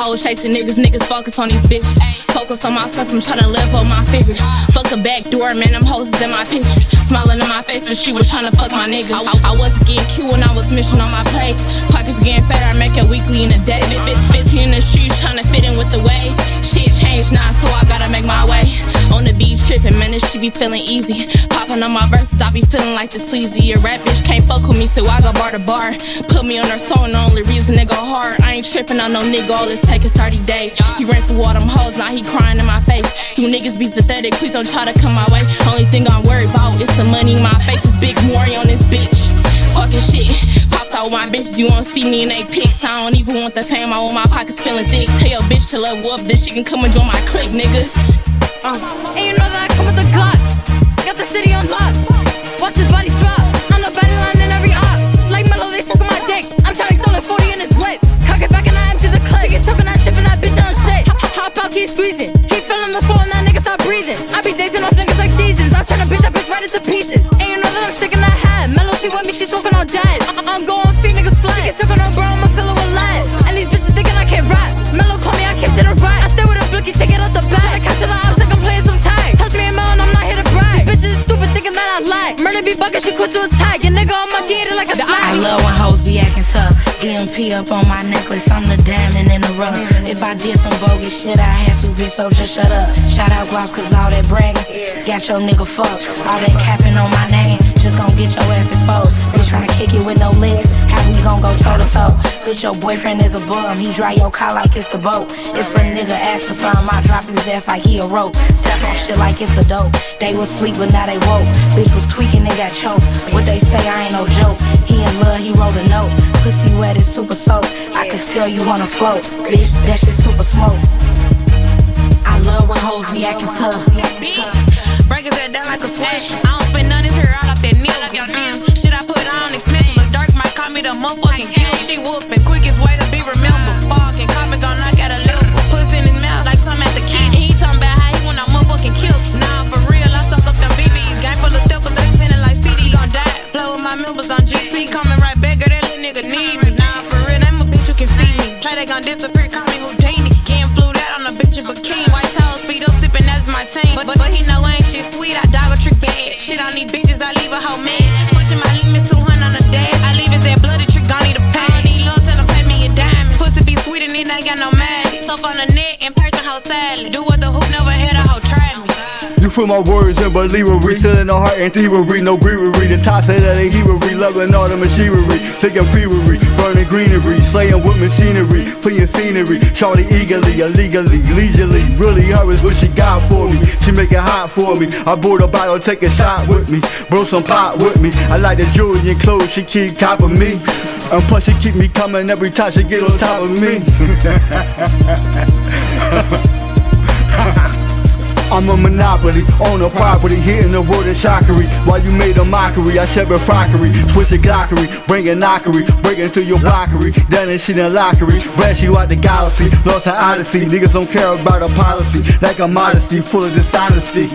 Hoes chasing niggas, niggas focus on these bitches. Focus on myself, I'm tryna live on my figure. Fuck a back door, man, I'm hoes in my pictures. Smiling in my face, but she was tryna fuck my nigga. I, I wasn't getting cute when I was mission on my plate. Pockets getting fatter, I make it weekly in a day. Shit be feeling easy. Popping on my verses, I be feeling like the sleazy. A rap bitch can't fuck with me, so I go bar to bar. Put me on her song, the only reason it go hard. I ain't tripping on no nigga, all take is 30 days. He ran through all them hoes, now he crying in my face. You niggas be pathetic, please don't try to come my way. Only thing I'm worried about is the money. My face is big Maury on this bitch. Talking shit. Out my bitches, you won't see me in they pics. I don't even want the fame, I want my pockets feeling thick. Tell bitch to level up, this shit can come and join my clique, nigga. Uh. And you know that I come with the Glock. Be bucket, she quit to attack. Your nigga on my like a. I love when hoes be acting tough. EMP up on my necklace, I'm the diamond in the rough. If I did some bogus shit, I had to, bitch, so just shut up. Shout out Gloss, cause all that bragging got your nigga fucked. All that capping on my name, just gon' get your ass exposed. Bitch tryna kick it with no legs, how we gon' go toe to toe? Bitch, your boyfriend is a bum, he dry your car like it's the boat. If a nigga ask for something, I drop his ass like he a rope. Step on shit like it's the dope. They was sleep, but now they woke. Bitch was tweaking, they got choked. What they say, I ain't no joke. He in love, he wrote a note. Pussy wet is super soap. I can tell you wanna float. Bitch, that shit super smoke. I love when hoes be acting tough. Breakers that down like a switch. I don't spend none, it's her all off that nigga. Mm. Shit I call me the motherfucking kill. She whooping, quickest way to be remembered. Sparking, cop it, gon' knock out a lip. Puss in his mouth like some at the key. He talking about how he want a motherfucking kill. Nah, for real, I suck up them BBs. Gang full of stuff, but they spinning like CD. Gon' die. Play with my members on GP, coming right back, girl, that little nigga need me. Nah, for real, that my bitch, you can see me. Play, they gon' disappear, call me Houdini. Getting flew that on a bitch in bikini. White toes, feet up, sipping, that's my team. But, but, but he know I ain't shit sweet, I dog a trick bad. Shit on these bitches, I leave a hoe mad. You feel my words and believery, still in the heart and thievery, no grievery. The toxic of the heavery, loving all the machinery, taking peewery, burning greenery, slaying with machinery, fleeing scenery. Shorty eagerly, illegally, leisurely, really hurries what she got for me. She make it hot for me. I bought a bottle, take a shot with me, bro some pot with me. I like the jewelry and clothes she keep copping me. And plus she keep me coming every time she get on top of me. I'm a monopoly, own a property, hitting the world in shockery. While you made a mockery, I shove a frockery, switch a glockery, bring a knockery, break into your blockery, done and shit in lockery, blast you out the galaxy, lost an odyssey. Niggas don't care about a policy, like a modesty, full of dishonesty.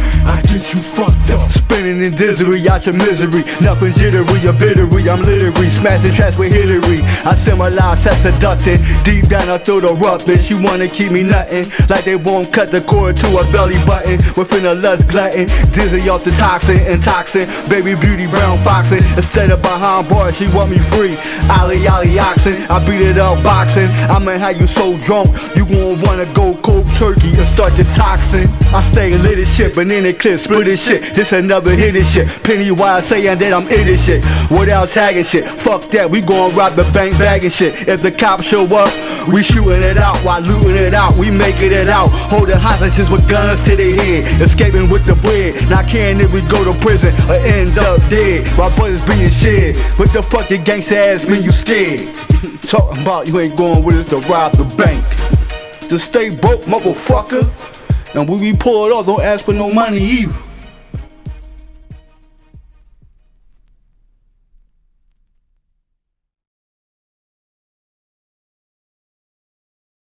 I get you fucked up, spinning in dizzery, out your misery, nothing jittery or bittery. I'm literally smashing tracks with hittery. I symbolize sex seducting, deep down I throw the rough bitch. You wanna keep me nothing? like they won't cut the cord to a belly button. Within a lust glutton, dizzy off the toxin and toxin. Baby beauty brown foxing, instead of behind bars, she want me free. Ali Ali oxen, I beat it up boxing. I'ma have you so drunk, you gon' wanna go cold turkey and start the toxin. I stay lit as shit, in the clip, split as shit. This another hit as shit. Pennywise saying that I'm it as shit. Without tagging shit. Fuck that, we gon' rob the bank bagging shit. If the cops show up, we shooting it out while looting it out. We making it out. Holding hostages with guns to their head. Escaping with the bread. Not caring if we go to prison or end up dead. My brothers being shed. What the fuck your gangsta ass mean you scared? Talking about you ain't going with us to rob the bank. To stay broke, motherfucker. And when we pull it off, don't ask for no money either.